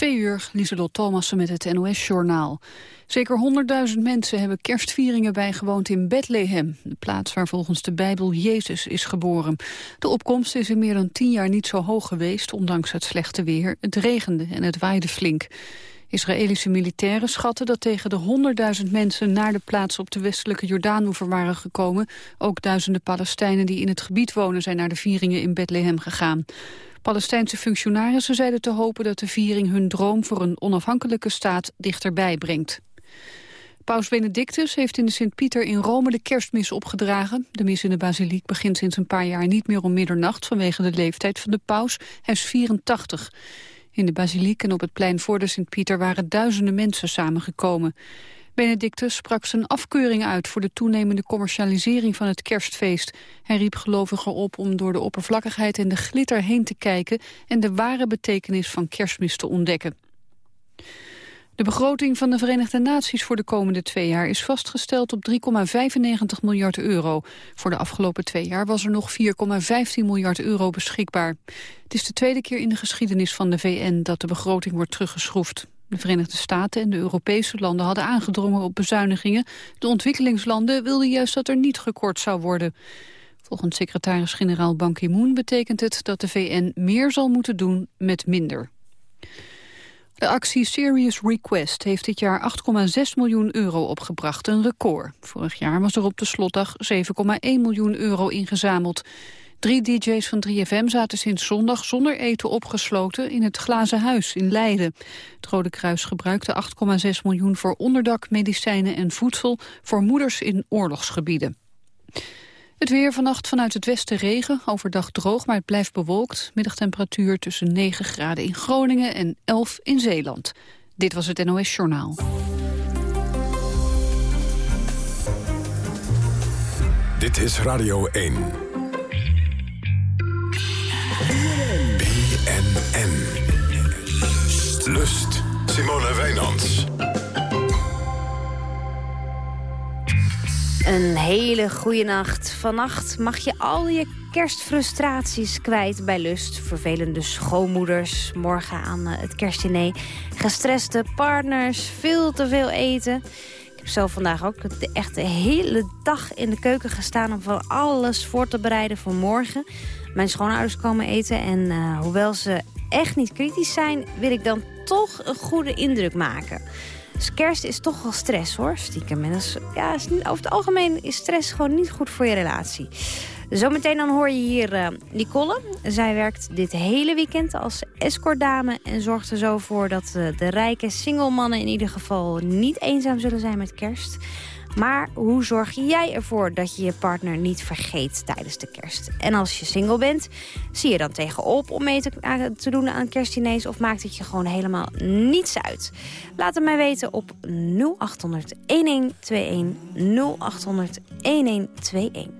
Twee uur, Lieselot Thomassen met het NOS-journaal. Zeker 100.000 mensen hebben kerstvieringen bijgewoond in Bethlehem... de plaats waar volgens de Bijbel Jezus is geboren. De opkomst is in meer dan tien jaar niet zo hoog geweest... ondanks het slechte weer. Het regende en het waaide flink. Israëlische militairen schatten dat tegen de 100.000 mensen... naar de plaats op de westelijke Jordaanoever waren gekomen. Ook duizenden Palestijnen die in het gebied wonen... zijn naar de vieringen in Bethlehem gegaan. Palestijnse functionarissen zeiden te hopen dat de viering hun droom voor een onafhankelijke staat dichterbij brengt. Paus Benedictus heeft in de Sint-Pieter in Rome de kerstmis opgedragen. De mis in de basiliek begint sinds een paar jaar niet meer om middernacht vanwege de leeftijd van de paus. Hij is 84. In de basiliek en op het plein voor de Sint-Pieter waren duizenden mensen samengekomen. Benedictus sprak zijn afkeuring uit voor de toenemende commercialisering van het kerstfeest. Hij riep gelovigen op om door de oppervlakkigheid en de glitter heen te kijken en de ware betekenis van kerstmis te ontdekken. De begroting van de Verenigde Naties voor de komende twee jaar is vastgesteld op 3,95 miljard euro. Voor de afgelopen twee jaar was er nog 4,15 miljard euro beschikbaar. Het is de tweede keer in de geschiedenis van de VN dat de begroting wordt teruggeschroefd. De Verenigde Staten en de Europese landen hadden aangedrongen op bezuinigingen. De ontwikkelingslanden wilden juist dat er niet gekort zou worden. Volgens secretaris-generaal Ban Ki-moon betekent het dat de VN meer zal moeten doen met minder. De actie Serious Request heeft dit jaar 8,6 miljoen euro opgebracht, een record. Vorig jaar was er op de slotdag 7,1 miljoen euro ingezameld. Drie dj's van 3FM zaten sinds zondag zonder eten opgesloten in het Glazen Huis in Leiden. Het Rode Kruis gebruikte 8,6 miljoen voor onderdak, medicijnen en voedsel voor moeders in oorlogsgebieden. Het weer vannacht vanuit het westen regen, overdag droog, maar het blijft bewolkt. Middagtemperatuur tussen 9 graden in Groningen en 11 in Zeeland. Dit was het NOS Journaal. Dit is Radio 1. BNN. Lust. Simone Wijnands. Een hele goede nacht. Vannacht mag je al je kerstfrustraties kwijt bij Lust. Vervelende schoonmoeders, morgen aan eh, het kerstdiner. Gestreste partners, veel te veel eten. Ik heb zelf vandaag ook de, echt de hele dag in de keuken gestaan... om van alles voor te bereiden voor morgen. Mijn schoonouders komen eten en uh, hoewel ze echt niet kritisch zijn... wil ik dan toch een goede indruk maken... Dus kerst is toch wel stress hoor, stiekem. En ja, over het algemeen is stress gewoon niet goed voor je relatie. Zometeen dan hoor je hier uh, Nicole. Zij werkt dit hele weekend als escortdame... en zorgt er zo voor dat uh, de rijke single mannen in ieder geval niet eenzaam zullen zijn met kerst. Maar hoe zorg jij ervoor dat je je partner niet vergeet tijdens de kerst? En als je single bent, zie je dan tegenop om mee te, te doen aan kerstdiners... of maakt het je gewoon helemaal niets uit? Laat het mij weten op 0800 1121 0800 1121.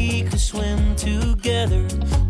swim together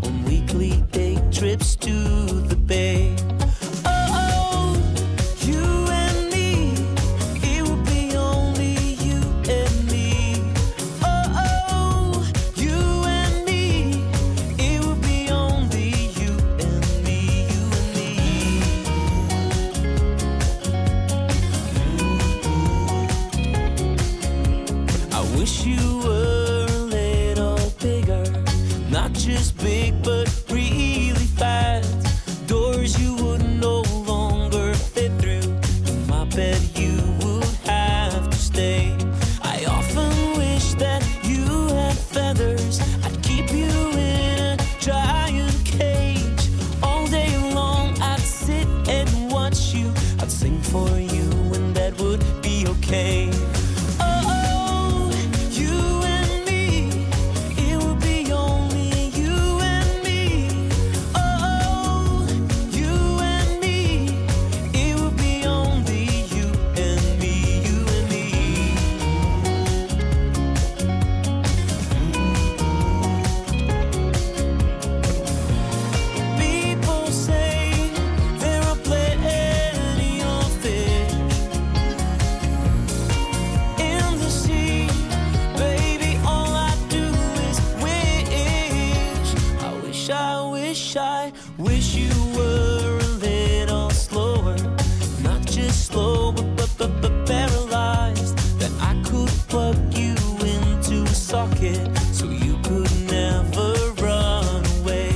pocket so you could never run away.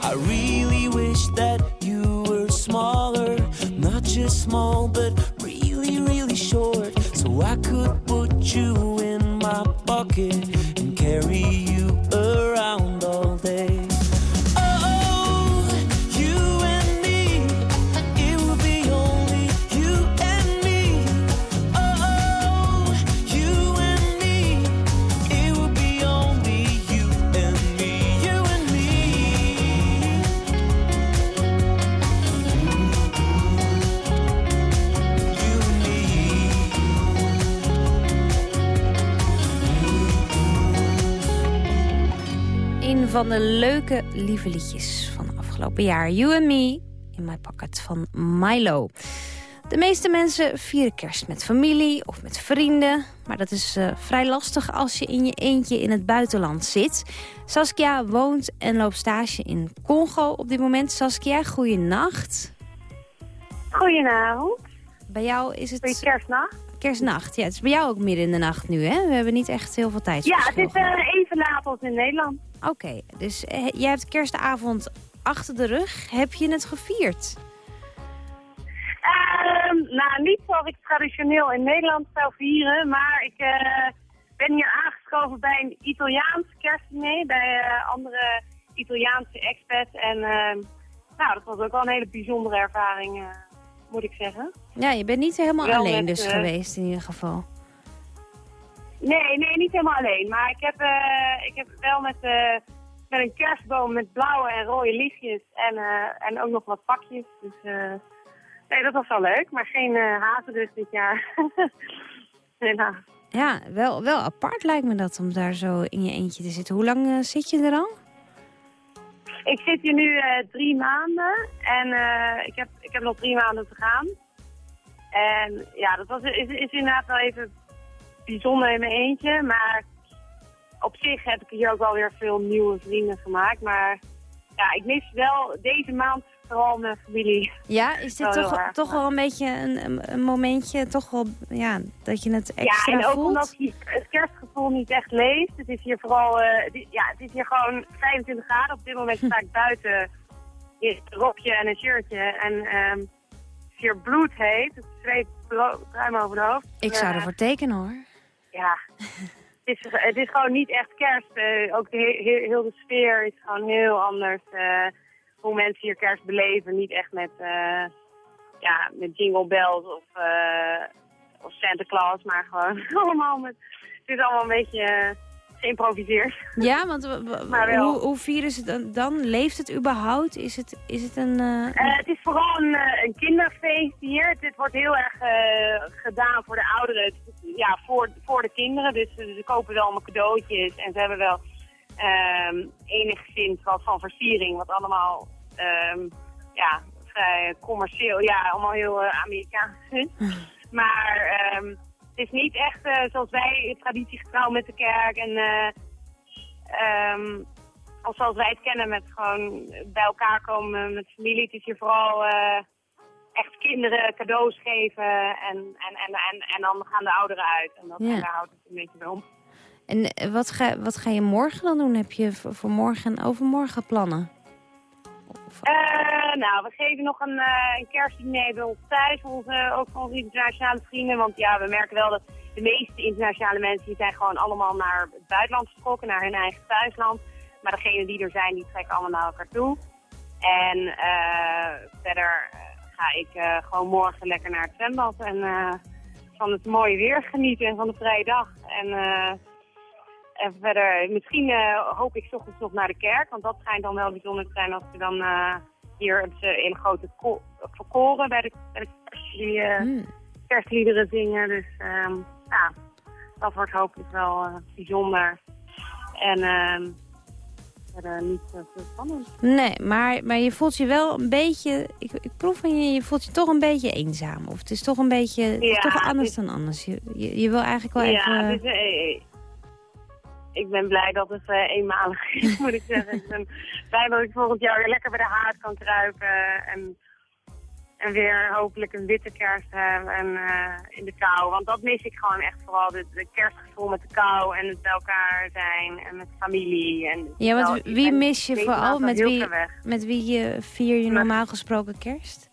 I really wish that you were smaller, not just small, but really, really short, so I could put you in my pocket. Van de leuke, lieve liedjes van afgelopen jaar. You and Me, in My Pocket van Milo. De meeste mensen vieren kerst met familie of met vrienden. Maar dat is eh, vrij lastig als je in je eentje in het buitenland zit. Saskia woont en loopt stage in Congo op dit moment. Saskia, goeienacht. Goedenavond. Bij jou is het Goeie kerstnacht. kerstnacht. Ja, het is bij jou ook midden in de nacht nu, hè? We hebben niet echt heel veel tijd. Ja, het is eh, even laat als in Nederland. Oké, dus eh, jij hebt kerstavond achter de rug. Heb je het gevierd? Ehm, nou, niet zoals ik traditioneel in Nederland zou vieren, maar ik eh, ben hier aangeschoven bij een Italiaans kerstdiner, bij eh, andere Italiaanse expats. En ehm, nou, dat was ook wel een hele bijzondere ervaring, moet ik zeggen. Ja, je bent niet helemaal Wel alleen met, dus geweest in ieder geval. Nee, nee, niet helemaal alleen. Maar ik heb, eh, ik heb wel met, eh, met een kerstboom met blauwe en rode lichtjes en, eh, en ook nog wat pakjes. Dus nee, dat was wel leuk. Maar geen hazen dus dit jaar. Helaas. Ja, wel, wel apart lijkt me dat om daar zo in je eentje te zitten. Hoe lang zit je er al? Ik zit hier nu drie maanden en ik, heb, ik heb nog drie maanden te gaan. En ja, dat was, is, is inderdaad wel even bijzonder in mijn eentje. Maar op zich heb ik hier ook wel weer veel nieuwe vrienden gemaakt. Maar ja, ik mis wel deze maand vooral mijn familie. Ja, is dit toch, erg, toch wel een beetje een, een, momentje, toch wel, ja, dat je het extra ja, en ook voelt? omdat hier het kerstgevoel niet echt leeft. Het is hier vooral, eh, ja, het is hier gewoon 25 graden. Op dit moment sta ik buiten in een rokje en een shirtje. En ehm het is hier bloedheet. Het zweet ruim over de hoofd. Ik zou Eh, ervoor tekenen hoor. Ja, het is, het is gewoon niet echt kerst. Eh, ook de, he- he- heel de sfeer is gewoon heel anders. eh, hoe mensen hier kerst beleven. Niet echt met, eh, ja, met jingle bells of, of Santa Claus, maar gewoon allemaal met... Het is allemaal een beetje geïmproviseerd. Ja, want Maar hoe, hoe vieren ze het dan, dan? Leeft het überhaupt? Is het, is het een... eh, een- Eh, het is vooral een, eh, een kinderfeest hier. Dit wordt heel erg gedaan voor de ouderen. Ja, voor, voor de kinderen. Dus ze kopen wel allemaal cadeautjes. En ze hebben wel ehm enigszins wat van versiering. Wat allemaal ehm, ja, vrij commercieel. Ja, allemaal heel Amerikaans. Maar ehm, het is niet echt eh, zoals wij traditiegetrouw met de kerk. En eh, ehm, of zoals wij het kennen met gewoon bij elkaar komen met familie. Het is hier vooral eh, echt kinderen cadeaus geven en, en, en, en, en dan gaan de ouderen uit. En, dat, Ja. en daar houdt het een beetje bij om. En wat ga, wat ga je morgen dan doen? Heb je voor morgen en overmorgen plannen? Eh, nou, we geven nog een, eh een kerstdiner bij ons thuis, onze, ook voor onze internationale vrienden. Want ja, we merken wel dat de meeste internationale mensen die zijn gewoon allemaal naar het buitenland vertrokken, naar hun eigen thuisland. Maar degenen die er zijn, die trekken allemaal naar elkaar toe. En eh, verder ga ik gewoon morgen lekker naar het zwembad en van het mooie weer genieten en van de vrije dag. En, en verder, misschien eh, hoop ik ochtends nog naar de kerk, want dat schijnt dan wel bijzonder te zijn als ze dan eh, hier ze in grote ko- koren bij de, bij de kerst, die eh, Hmm. kerstliederen zingen. Dus ehm, ja, dat wordt hopelijk wel eh, bijzonder. En ehm verder niet zo veel spannend. Nee, maar, maar je voelt je wel een beetje... Ik, ik proef van je, je voelt je toch een beetje eenzaam. Of het is toch een beetje... het is Ja, toch anders is- dan anders. Je, je, je wil eigenlijk wel ja, even... dus, eh, ik ben blij dat het eh, eenmalig is, moet ik zeggen. ik ben blij dat ik volgend jaar weer lekker bij de haard kan kruipen. En, en weer hopelijk een witte kerst heb en, eh, in de kou. Want dat mis ik gewoon echt vooral. De, de kerstgevoel met de kou en het bij elkaar zijn en met familie. En, Ja, want wel, ik wie mis je vooral? Met wie, met wie eh, vier je normaal gesproken kerst?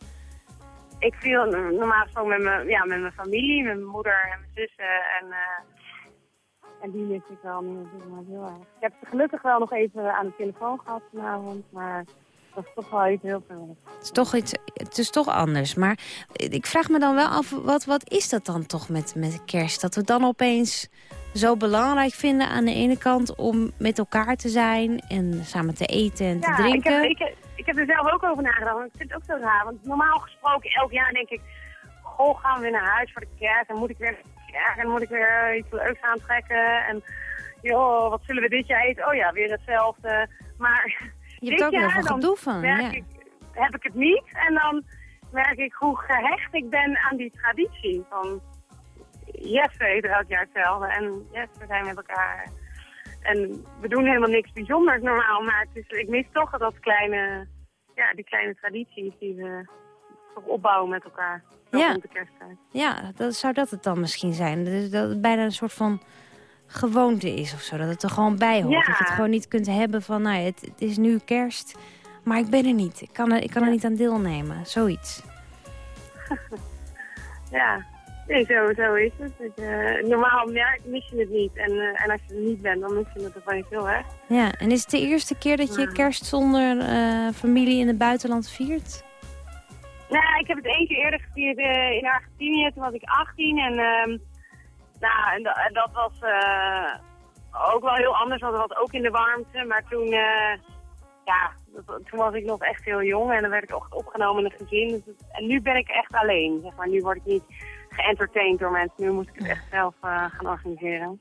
ik viel normaal gesproken met mijn, ja, met mijn familie, met mijn moeder en mijn zussen. En, uh, en die mis ik wel nu heel erg. Ik heb ze gelukkig wel nog even aan de telefoon gehad vanavond, maar dat is toch wel iets heel veel. Het is toch, iets, het is toch anders. Maar ik vraag me dan wel af, wat, wat is dat dan toch met, met kerst? Dat we dan opeens zo belangrijk vinden aan de ene kant om met elkaar te zijn en samen te eten en te drinken. Ik heb, ik, ik heb er zelf ook over nagedacht, want ik vind het ook zo raar. Want normaal gesproken, elk jaar denk ik, goh, gaan we weer naar huis voor de kerst en moet ik weer ja, en moet ik weer iets leuks aantrekken en joh, wat zullen we dit jaar eten? Oh ja, weer hetzelfde. Maar je hebt ook jaar, heel veel gedoe van. Ja. Ik, heb ik het niet en dan merk ik hoe gehecht ik ben aan die traditie van yes, we eten elk jaar hetzelfde. En yes, we zijn met elkaar. En we doen helemaal niks bijzonders normaal, maar het is, ik mis toch dat kleine, ja, die kleine tradities die we toch opbouwen met elkaar. Ja. Rond de kersttijd. Ja, dat, zou dat het dan misschien zijn. Dat, dat het bijna een soort van gewoonte is of zo. Dat het er gewoon bij hoort. Dat je het gewoon niet kunt hebben van, nou, het, het is nu kerst, maar ik ben er niet. Ik kan er, ik kan er niet aan deelnemen. Zoiets. ja, Nee, zo, zo is het. Uh, normaal mis je het niet. En, uh, en als je er niet bent, dan mis je het ervan heel erg. Ja, en is het de eerste keer dat je kerst zonder uh, familie in het buitenland viert? Nou, ik heb het één keer eerder gevierd in Argentinië. Toen was ik 18 en, ehm, nou, en, dat was ook wel heel anders, want dat was ook in de warmte. Maar toen, ja, toen was ik nog echt heel jong en dan werd ik ook opgenomen in een gezin. Dus en nu ben ik echt alleen, zeg maar. Nu word ik niet geëntertained door mensen. Nu moet ik het echt zelf gaan organiseren.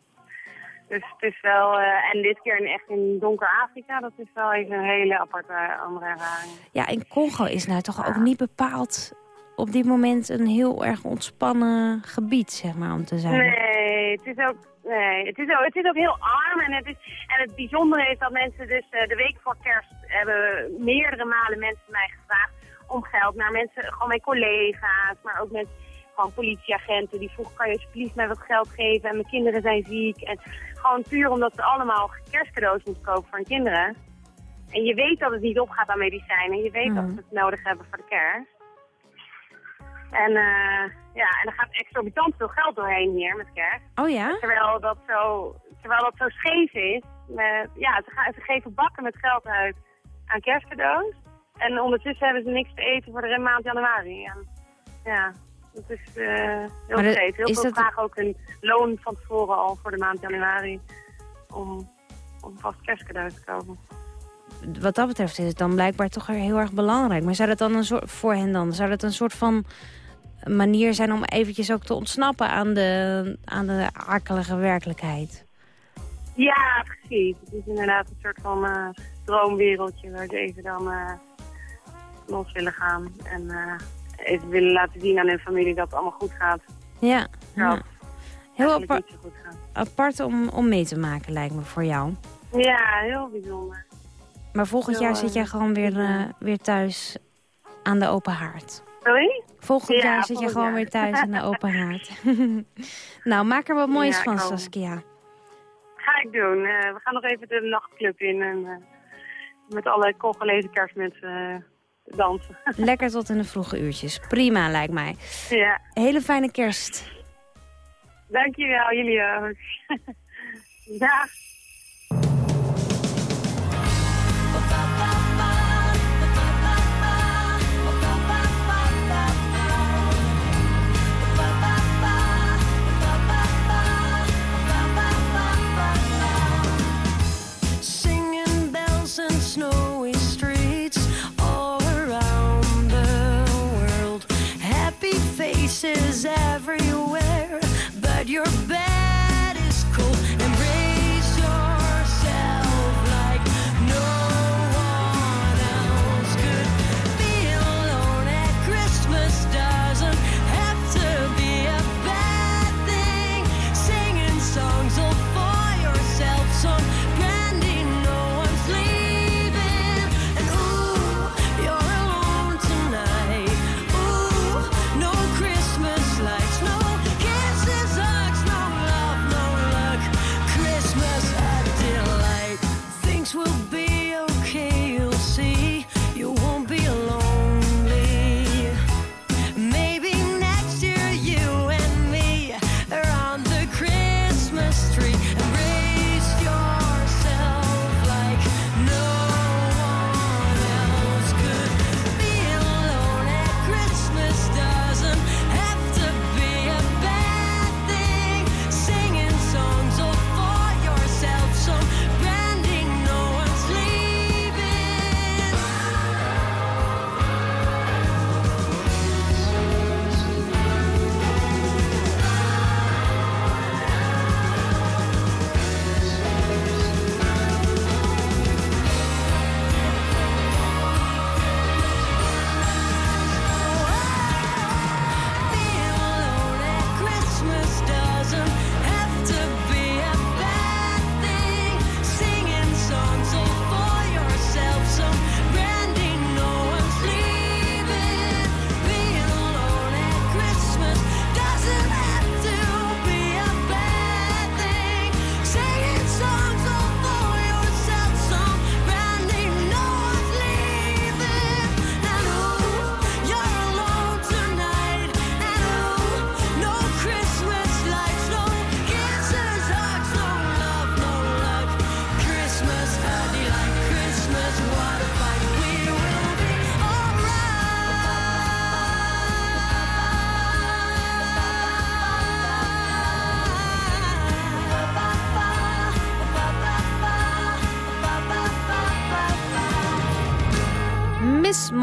Dus het is wel, uh, en dit keer in, echt in donker Afrika, dat is wel even een hele aparte andere ervaring. Ja, in Congo is nou toch ook niet bepaald op dit moment een heel erg ontspannen gebied, zeg maar, om te zijn. Nee, het is ook, nee, het is ook, het is ook heel arm. En het, is, en het bijzondere is dat mensen dus uh, de week voor kerst hebben meerdere malen mensen mij gevraagd om geld. Naar mensen, gewoon mijn collega's, maar ook mensen gewoon politieagenten die vroegen, kan je alsjeblieft mij wat geld geven? En mijn kinderen zijn ziek. En gewoon puur omdat ze allemaal kerstcadeaus moeten kopen voor hun kinderen. En je weet dat het niet opgaat aan medicijnen. Je weet dat ze het nodig hebben voor de kerst. En, uh, ja, en er gaat exorbitant veel geld doorheen hier met kerst. Oh ja? Terwijl dat zo, terwijl dat zo scheef is. Met, ja, ze, ze geven bakken met geld uit aan kerstcadeaus. En ondertussen hebben ze niks te eten voor de maand januari. En, ja, dat is uh, heel maar Heel veel dat... vragen ook een loon van tevoren al voor de maand januari om, om vast kerstcadeaus te kopen. Wat dat betreft is het dan blijkbaar toch heel erg belangrijk. Maar zou dat dan een soort, voor hen dan, zou dat een soort van manier zijn om eventjes ook te ontsnappen aan de, aan de akelige werkelijkheid? Ja, precies. Het is inderdaad een soort van uh, droomwereldje waar ze even dan uh, los willen gaan. En uh, even willen laten zien aan hun familie dat het allemaal goed gaat. Ja. ja. Heel apart, apart om, om mee te maken lijkt me voor jou. Ja, heel bijzonder. Maar volgend jaar zit jij gewoon weer, uh, weer thuis aan de open haard. Sorry? Volgend jaar zit je gewoon weer thuis aan de open haard. nou, maak er wat moois van, Saskia. Ga ik doen. Uh, we gaan nog even de nachtclub in. En, uh, met alle Congolese kerstmensen dansen. Lekker tot in de vroege uurtjes. Prima, lijkt mij. Ja. Hele fijne kerst. Dankjewel, jullie ook. Dag. Is everywhere, but you're.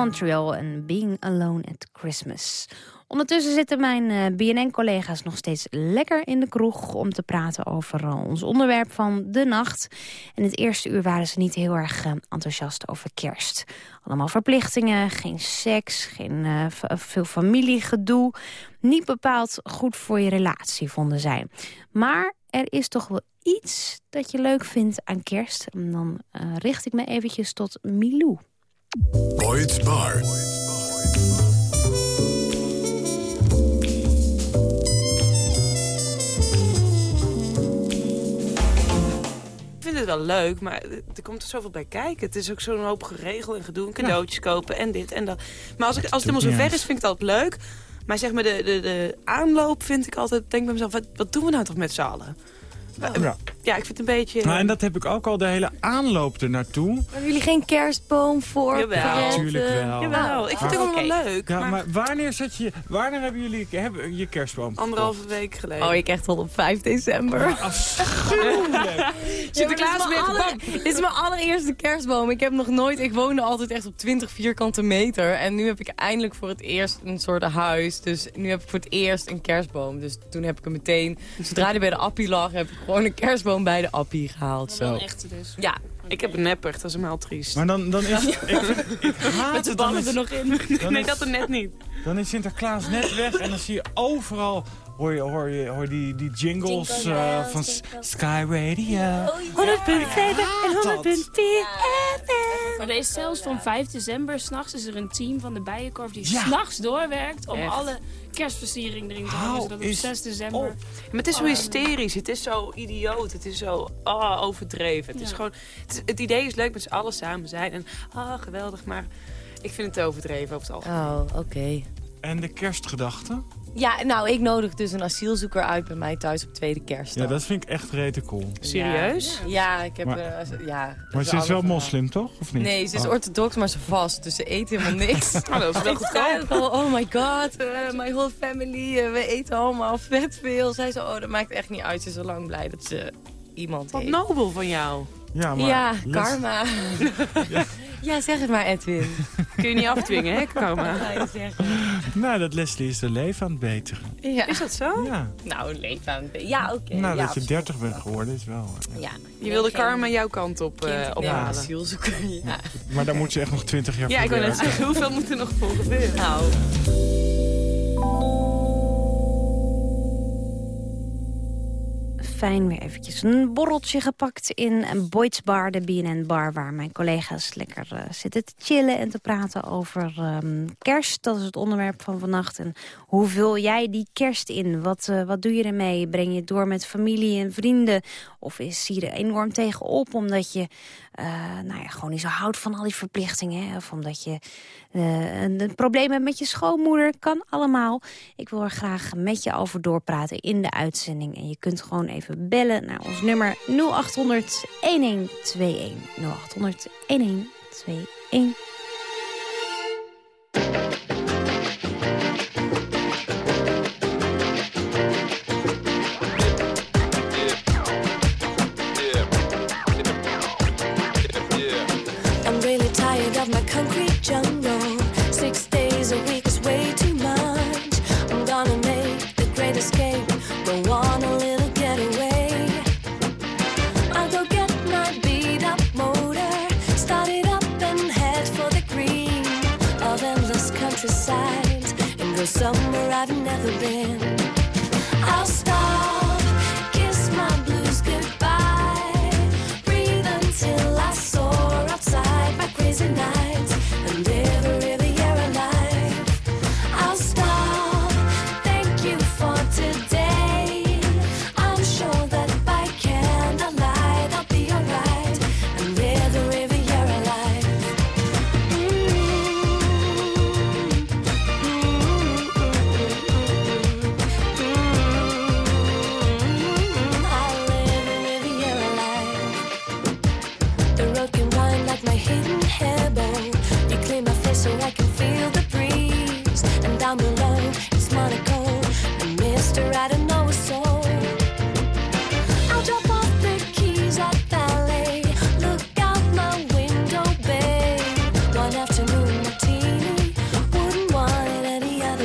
Montreal en Being Alone at Christmas. Ondertussen zitten mijn uh, BNN-collega's nog steeds lekker in de kroeg... om te praten over uh, ons onderwerp van de nacht. En het eerste uur waren ze niet heel erg uh, enthousiast over kerst. Allemaal verplichtingen, geen seks, geen veel familiegedoe. Niet bepaald goed voor je relatie, vonden zij. Maar er is toch wel iets dat je leuk vindt aan kerst. En dan richt ik me eventjes tot Milou. Boyd's Bar. Ik vind het wel leuk, maar er komt er zoveel bij kijken. Het is ook zo'n hoop geregeld en gedoe. cadeautjes kopen en dit en dat. Maar als, ik, als het helemaal zo ver is, vind ik het altijd leuk. Maar zeg maar, de, de, de aanloop vind ik altijd... denk bij mezelf, wat, wat doen we nou toch met z'n allen? Ja. ja, ik vind het een beetje... Nou, en dat heb ik ook al de hele aanloop er naartoe. Hebben jullie geen kerstboom voor? Jawel. Natuurlijk wel. Jawel, ik vind het ook wel leuk. Ja, maar... wanneer, zet je, wanneer hebben jullie hebben je kerstboom Anderhalve week geleden. Oh, ik echt al op 5 december. Afschuwelijk. Sinterklaas ja, aller... Dit is mijn allereerste kerstboom. Ik heb nog nooit... Ik woonde altijd echt op 20 vierkante meter. En nu heb ik eindelijk voor het eerst een soort huis. Dus nu heb ik voor het eerst een kerstboom. Dus toen heb ik hem meteen... Zodra hij bij de appie lag, heb ik gewoon een kerstboom bij de appie gehaald. Zo. echte dus. Ja. Ik heb een nepper, dat is helemaal triest. Maar dan, dan is... Ik, ik haat Met de ballen er nog in. Nee, dat er net niet. Dan is Sinterklaas net weg en dan zie je overal... Hoor je, hoor je, hoor die, die jingles uh, van Sky Radio. 100.7 en 100.4 Maar er is zelfs van 5 december, s'nachts is er een team van de Bijenkorf die Ja. s'nachts doorwerkt om Echt? alle kerstversiering erin te Hou houden. Zodat op eens 6 december... Oh. Maar het is zo hysterisch, het is zo idioot, het is zo ah, overdreven. Het, is gewoon, het, idee is leuk met z'n allen samen zijn en ah, geweldig, maar ik vind het te overdreven over het algemeen. Oh, oké. En de kerstgedachten? Ja, nou, ik nodig dus een asielzoeker uit bij mij thuis op tweede kerstdag. Ja, dat vind ik echt rete cool. Serieus? Ja, ik heb... Maar- eh, ja, Maar ze is wel moslim, toch? Of niet? Nee, ze is Oh. orthodox, maar ze vast. Dus ze eet helemaal niks. Oh, dat is wel goedkoop. al, oh my god, eh, my whole family, eh, we eten allemaal vet veel. Zij zei, oh, dat maakt echt niet uit. Ze is zo lang blij dat ze iemand Wat heeft. nobel van jou. Ja, maar ja, karma. ja. Zeg het maar, Edwin. Kun je niet afdwingen, hè, karma? Je zeggen. Nou, dat Leslie is de leven aan het beteren. Ja. Is dat zo? Ja. Nou, leef aan het... Ja, oké. nou, ja, dat je 30 bent geworden is wel... eh, Ja. Je wilde karma jouw kant op nee, ophalen. ja. Maar daar moet ze echt nog 20 jaar Ja, ik wil net zeggen, hoeveel moet er nog voor gebeuren? Nou, Fijn weer eventjes een borreltje gepakt in Boyd's Bar, de BNN-bar... waar mijn collega's lekker eh, zitten te chillen en te praten over ehm, kerst. Dat is het onderwerp van vannacht. En hoe vul jij die kerst in? Wat, eh, wat doe je ermee? Breng je het door met familie en vrienden? Of is je er enorm tegenop omdat je eh, nou ja, gewoon niet zo houdt van al die verplichtingen? Of omdat je een, een probleem hebt met je schoonmoeder? Kan allemaal. Ik wil er graag met je over doorpraten in de uitzending. En je kunt gewoon even bellen naar ons nummer 0800 1121. 0800 1121.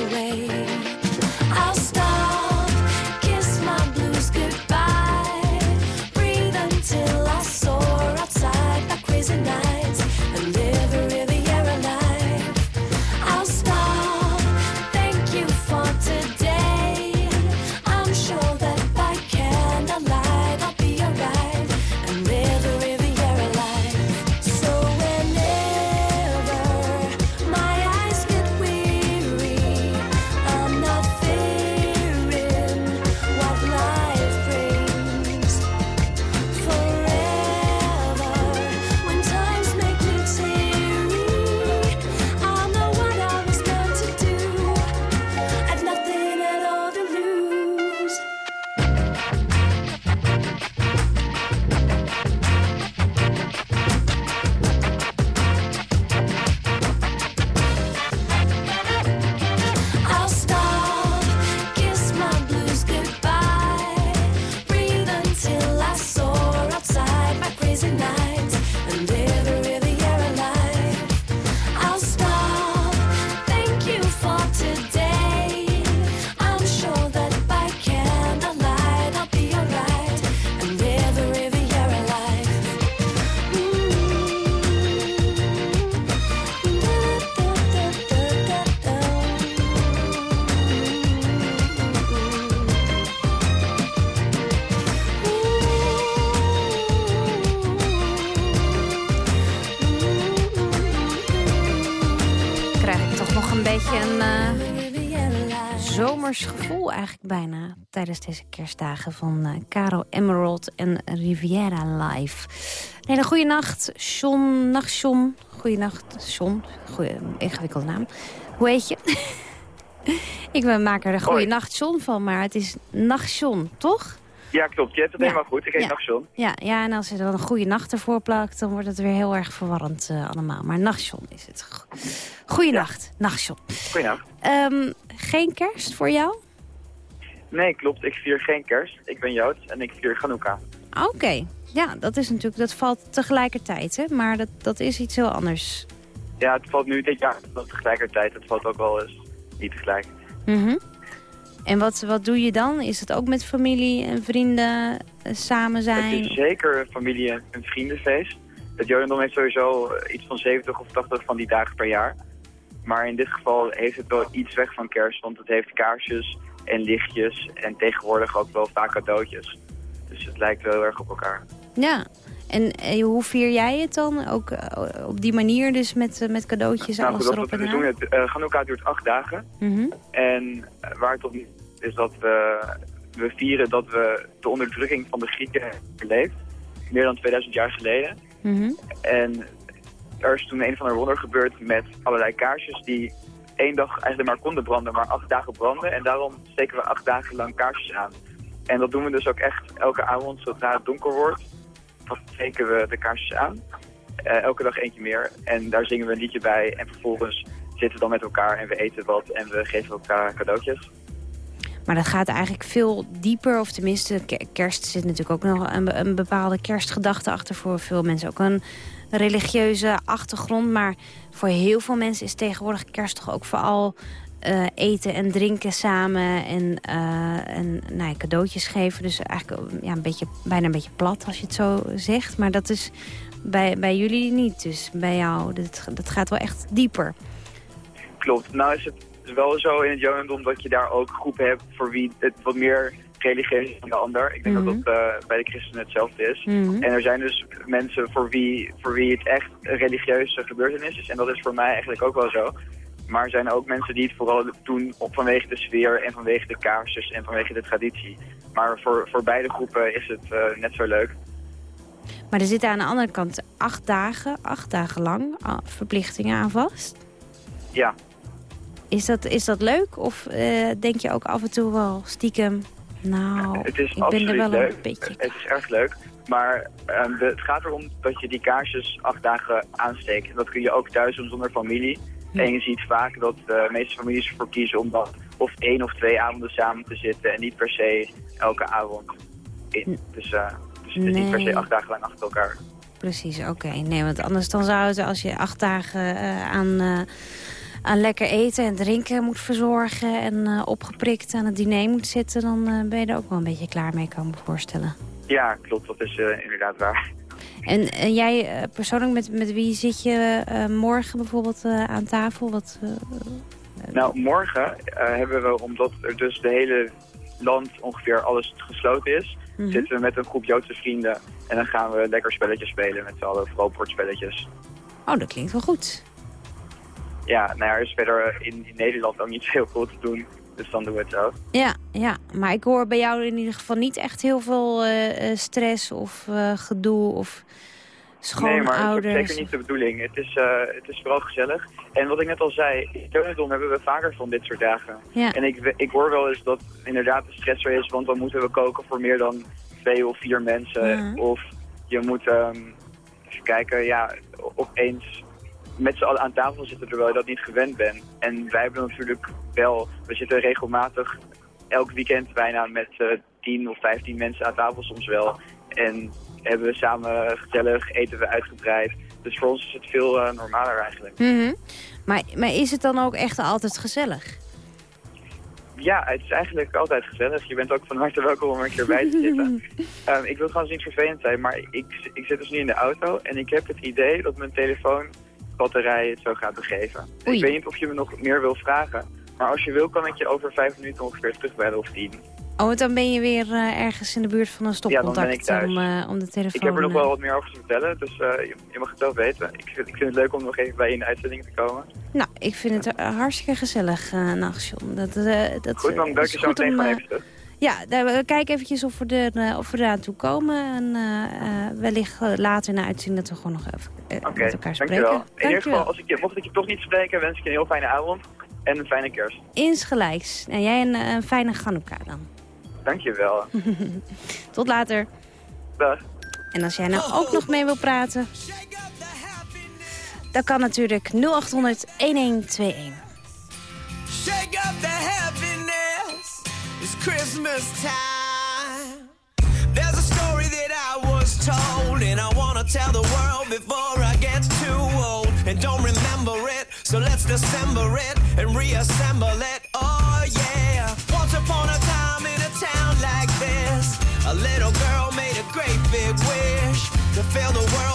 away. Bijna... tijdens deze kerstdagen van eh Caro Emerald en Riviera Live. Een hele goede nacht, John. Nacht, John. Goeienacht, John. Goeie, ingewikkelde naam. Hoe heet je? Ik eh, maak er goede nacht, John van, maar het is Nacht, John, toch? Ja, klopt. Je hebt het Ja. helemaal goed. Ik heet Ja. Nachtjon. Ja, ja, en als je dan een goede nacht ervoor plakt... dan wordt het weer heel erg verwarrend eh, allemaal. Maar Nachtjon is het. Go- Goeienacht, Nachtjon. Goeienacht. Ehm, geen kerst voor jou? Nee, klopt. Ik vier geen kerst. Ik ben Joods en ik vier Hanukkah. Oké. Ja, dat is natuurlijk, dat valt tegelijkertijd, hè? Maar dat, dat is iets heel anders. Ja, het valt nu dit jaar tegelijkertijd. Het valt ook wel eens niet tegelijk. Mhm. En wat, wat doe je dan? Is het ook met familie en vrienden eh, samen Het zijn? is zeker een familie- en vriendenfeest. Het Jodendom heeft sowieso eh, iets van 70 of 80 van die dagen per jaar. Maar in dit geval heeft het wel iets weg van kerst, want het heeft kaarsjes en lichtjes en tegenwoordig ook wel vaak cadeautjes. Dus het lijkt wel heel erg op elkaar. Ja. En eh, hoe vier jij het dan? Ook eh, op die manier, dus met, eh, met cadeautjes, nou alles goed, erop en we doen, aan? het, uh, Hanukkah duurt acht dagen. Mhm. En waar het op is dat we, we vieren dat we de onderdrukking van de Grieken hebben geleefd. Meer dan 2000 jaar geleden. Mhm. En er is toen een van de wonder gebeurd met allerlei kaarsjes die één dag eigenlijk maar konden branden, maar acht dagen branden. En daarom steken we acht dagen lang kaarsjes aan. En dat doen we dus ook echt elke avond zodra het donker wordt. Dan steken we de kaarsjes aan. Eh, elke dag eentje meer. En daar zingen we een liedje bij. En vervolgens zitten we dan met elkaar en we eten wat en we geven elkaar cadeautjes. Maar dat gaat eigenlijk veel dieper, of tenminste, ke- kerst zit natuurlijk ook nog een, een bepaalde kerstgedachte achter voor veel mensen. Ook een religieuze achtergrond, maar voor heel veel mensen is tegenwoordig kerst toch ook vooral eh, eten en drinken samen en, eh, en nou ja, cadeautjes geven. Dus eigenlijk ja, een beetje, bijna een beetje plat als je het zo zegt. Maar dat is bij, bij jullie niet, dus bij jou, dat, dat gaat wel echt dieper. Klopt. Nou is het wel zo in het Jodendom dat je daar ook groepen hebt voor wie het wat meer religieus dan de ander. Ik denk Mhm. dat dat eh, bij de christenen hetzelfde is. Mhm. En er zijn dus mensen voor wie, voor wie het echt een religieuze gebeurtenis is. En dat is voor mij eigenlijk ook wel zo. Maar er zijn ook mensen die het vooral doen op vanwege de sfeer en vanwege de kaarsjes en vanwege de traditie. Maar voor, voor beide groepen is het eh, net zo leuk. Maar er zitten aan de andere kant acht dagen, acht dagen lang ah, verplichtingen aan vast. Ja, Is dat, is dat leuk? Of eh, denk je ook af en toe wel stiekem... Nou, het is ik ben absoluut er wel leuk. een beetje... Het is erg leuk. Maar ehm, het gaat erom dat je die kaarsjes acht dagen aansteekt. En dat kun je ook thuis doen zonder familie. En je ziet vaak dat de meeste families ervoor kiezen om dan of één of twee avonden samen te zitten. En niet per se elke avond in. Dus, eh, dus het is niet per se acht dagen lang achter elkaar. Precies, oké. Nee, want anders dan zou het, als je acht dagen eh, aan, eh, aan lekker eten en drinken moet verzorgen... en eh, opgeprikt aan het diner moet zitten... dan eh, ben je er ook wel een beetje klaar mee, kan ik me voorstellen. Ja, klopt. Dat is eh, inderdaad waar. En jij persoonlijk, met, met wie zit je morgen bijvoorbeeld aan tafel? Wat, Nou, morgen hebben we, omdat er dus de hele land ongeveer alles gesloten is... mhm. zitten we met een groep Joodse vrienden. En dan gaan we lekker spelletjes spelen met z'n allen, vooral bordspelletjes. Oh, dat klinkt wel goed. Ja, nou ja, er is verder in, in Nederland ook niet zo heel veel te doen. Dus dan doen we het zo. Ja, ja, maar ik hoor bij jou in ieder geval niet echt heel veel eh, eh, stress of eh, gedoe of nee, maar dat is schoonouders. zeker niet de bedoeling. Het is, eh, het is vooral gezellig. En wat ik net al zei, in Jodendom hebben we vaker van dit soort dagen. Ja. En ik, ik hoor wel eens dat inderdaad de stress er is, want dan moeten we koken voor meer dan twee of vier mensen. Ja. Of je moet, ehm, even kijken, ja, opeens met z'n allen aan tafel zitten terwijl je dat niet gewend bent. En wij hebben natuurlijk wel, we zitten regelmatig elk weekend bijna met eh 10 of 15 mensen aan tafel soms wel. En hebben we samen gezellig, eten we uitgebreid. Dus voor ons is het veel eh, normaler eigenlijk. Mhm. maar, maar is het dan ook echt altijd gezellig? Ja, het is eigenlijk altijd gezellig. Je bent ook van harte welkom om er een keer bij te zitten. Ehm, ik wil trouwens niet vervelend zijn, maar ik, ik zit dus nu in de auto en ik heb het idee dat mijn batterij het zo gaat begeven. Ik weet niet of je me nog meer wil vragen. Maar als je wil, kan ik je over vijf minuten ongeveer terugbellen of tien. Oh, dan ben je weer eh, ergens in de buurt van een stopcontact ja, om, uh, om, de telefoon... Ik heb er nog wel eh, wat meer over te vertellen, dus je, mag het wel weten. Ik vind, ik vind het leuk om nog even bij je in de uitzending te komen. Nou, ik vind het hartstikke gezellig, uh, Nachtsjon. Dat, dat, goed, dan duik je zo meteen gewoon even terug. Ja, we kijken eventjes of we, er, eh, of we eraan toe komen. En uh, wellicht later naar uitzien dat we gewoon nog even met elkaar spreken. Dankjewel. In ieder geval, als ik je, mocht ik je toch niet spreken, wens ik je een heel fijne avond en een fijne kerst. Insgelijks. En jij een, fijne Hanukkah dan. Dankjewel. Tot later. Dag. En als jij nou ook nog mee wil praten, dan kan natuurlijk 0800 1121. It's Christmas time. There's a story that I was told, and I want to tell the world before I get too old and don't remember it. So let's dissemble it and reassemble it. Oh, yeah. Once upon a time in a town like this, a little girl made a great big wish to fill the world.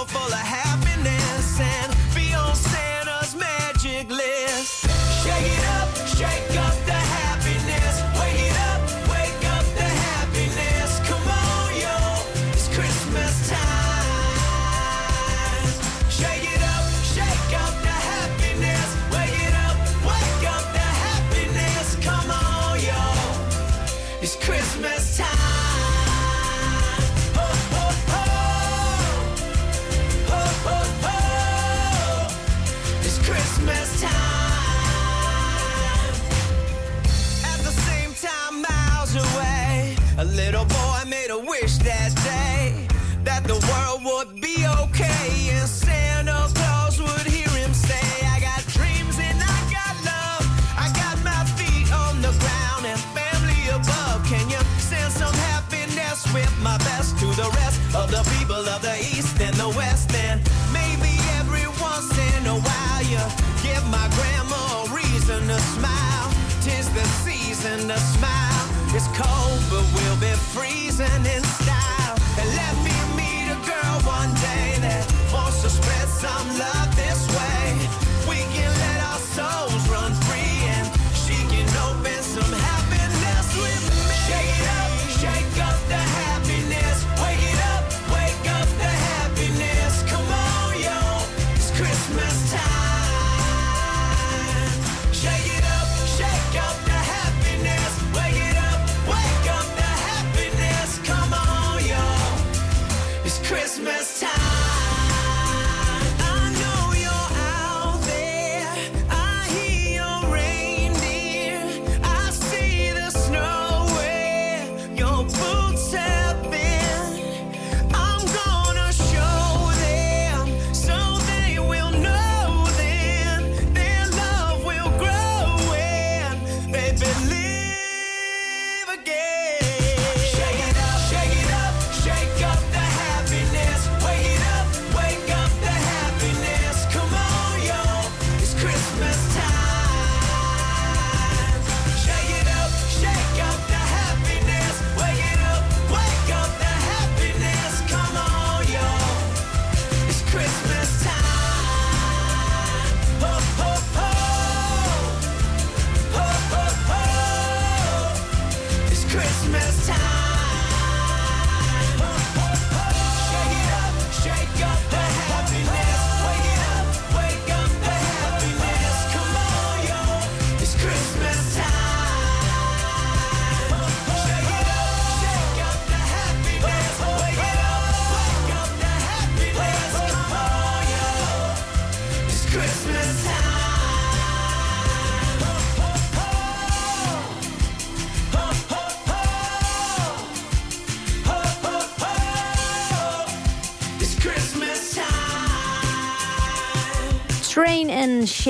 Some I'm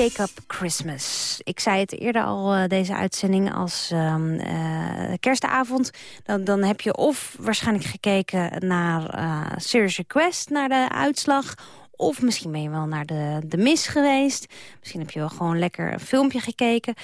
Shake Up Christmas. Ik zei het eerder al, eh, deze uitzending, als um, kerstavond... Dan, dan heb je of waarschijnlijk gekeken naar uh, Serious Request, naar de uitslag... Of misschien ben je wel naar de, de mis geweest. Misschien heb je wel gewoon lekker een filmpje gekeken.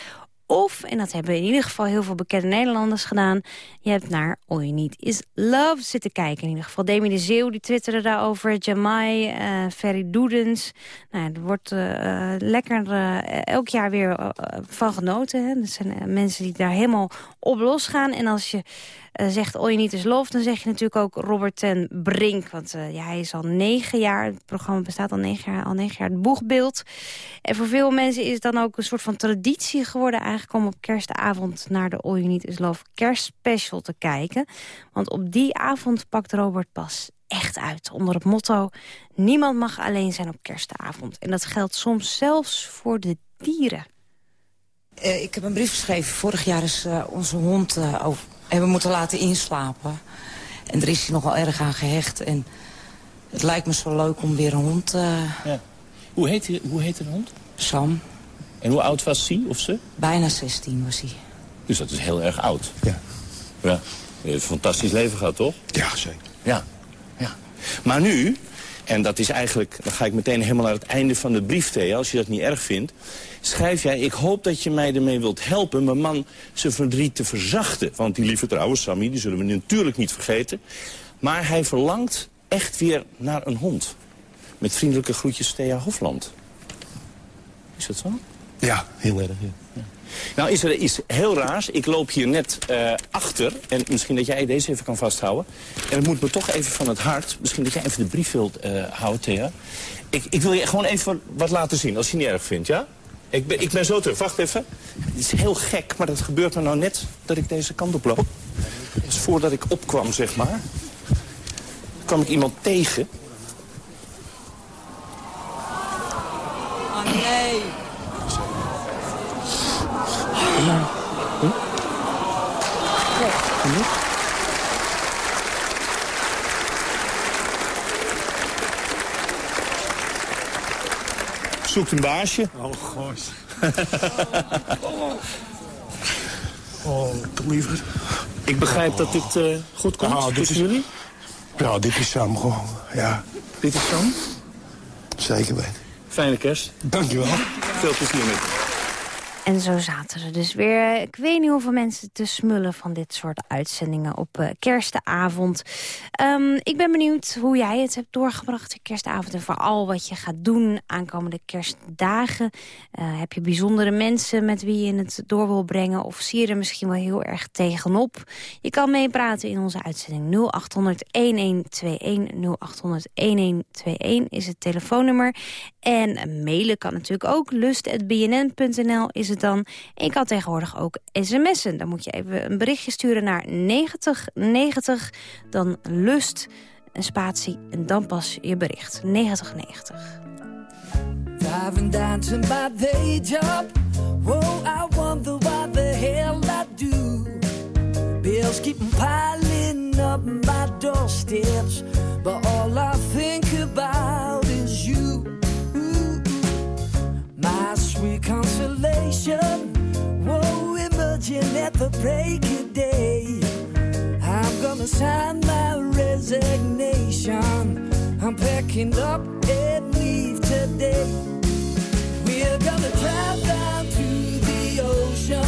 Of, en dat hebben in ieder geval heel veel bekende Nederlanders gedaan... je hebt naar All You Is Love zitten kijken. In ieder geval Demi de Zeeuw, die twitterde daarover. Jamai, uh, Ferry Doedens. Nou, er wordt uh, lekker uh, elk jaar weer van genoten. Hè. Dat zijn mensen die daar helemaal op losgaan. En als je uh, zegt You Need Is Love... dan zeg je natuurlijk ook Robert ten Brink. Want uh, ja, hij is al negen jaar, het programma bestaat al negen jaar, al negen jaar het boegbeeld. En voor veel mensen is het dan ook een soort van traditie geworden... eigenlijk om op kerstavond naar de You Need Is Love kerstspecial te kijken. Want op die avond pakt Robert pas echt uit. Onder het motto, niemand mag alleen zijn op kerstavond. En dat geldt soms zelfs voor de dieren. Uh, ik heb een brief geschreven. Vorig jaar is onze hond uh, over, hebben moeten laten inslapen. En er is hij nogal erg aan gehecht. En het lijkt me zo leuk om weer een hond... Ja. Hoe, heet die, hoe heet de hond? Sam. En hoe oud was hij of ze? Bijna 16 was hij. Dus dat is heel erg oud. Ja. Ja. Je hebt een fantastisch leven gehad, toch? Ja, zeker. Ja. ja. Maar nu, en dat is eigenlijk... dan ga ik meteen helemaal naar het einde van de brief, Thea... als je dat niet erg vindt... schrijf jij... ik hoop dat je mij ermee wilt helpen... mijn man zijn verdriet te verzachten. Want die lieve trouwens, Sammy, die zullen we natuurlijk niet vergeten. Maar hij verlangt echt weer naar een hond. Met vriendelijke groetjes, Thea Hofland. Is dat zo? Ja, heel erg, ja. Nou is er iets heel raars. Ik loop hier net uh, achter. En misschien dat jij deze even kan vasthouden. En het moet me toch even van het hart. Misschien dat jij even de brief wilt uh, houden. Ik, ik, wil je gewoon even wat laten zien, als je het niet erg vindt, ja? Ik ben, ik ben zo terug. Wacht even. Het is heel gek, maar dat gebeurt me nou net dat ik deze kant op loop. Dus voordat ik opkwam, zeg maar... kwam ik iemand tegen. Hm? Hm? Zoekt een baasje. Oh, goos. oh, liever. Ik begrijp dat dit uh, goed komt dit tussen is, jullie. Ja, dit is Sam gewoon. Ja. Dit is Sam? Zeker weten. Fijne kerst. Dankjewel. Veel plezier met En zo zaten er dus weer, ik weet niet hoeveel mensen te smullen van dit soort uitzendingen op uh, kerstavond. Um, ik ben benieuwd hoe jij het hebt doorgebracht de kerstavond en vooral wat je gaat doen aankomende kerstdagen. Uh, heb je bijzondere mensen met wie je het door wil brengen of zie je er misschien wel heel erg tegenop? Je kan meepraten in onze uitzending 0800-1121, 0800-1121 is het telefoonnummer. En mailen kan natuurlijk ook, lust.bnn.nl is het dan. En je kan tegenwoordig ook sms'en. Dan moet je even een berichtje sturen naar 9090. Dan lust, een spatie en dan pas je bericht. 9090. Driving down to my day job. Oh, I wonder what the hell I do. Bills keep piling up my doorsteps. But I think about is you. Sweet consolation. Whoa, emerging at the break of day. I'm gonna sign my resignation. I'm packing up and leave today. We're gonna drive down to the ocean,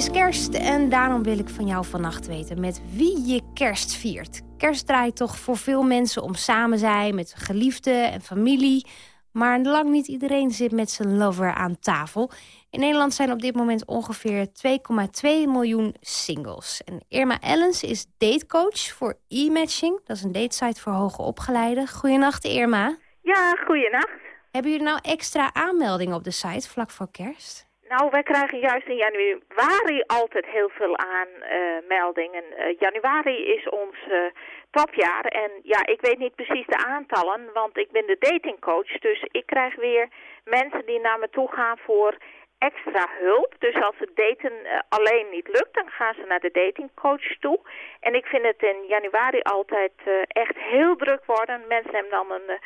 is kerst en daarom wil ik van jou vannacht weten met wie je kerst viert. Kerst draait toch voor veel mensen om samen zijn met geliefden en familie. Maar lang niet iedereen zit met zijn lover aan tafel. In Nederland zijn op dit moment ongeveer 2,2 miljoen singles. En Irma Ellens is datecoach voor e-matching. Dat is een datesite voor hoge opgeleiden. Goedenacht Irma. Ja, goeienacht. Hebben jullie nou extra aanmeldingen op de site vlak voor kerst? Nou, wij krijgen juist in januari altijd heel veel aanmeldingen. Uh, januari is ons uh, topjaar en ja, ik weet niet precies de aantallen, want ik ben de datingcoach. Dus ik krijg weer mensen die naar me toe gaan voor extra hulp. Dus als het daten alleen niet lukt, dan gaan ze naar de datingcoach toe. En ik vind het in januari altijd echt heel druk worden. Mensen hebben dan een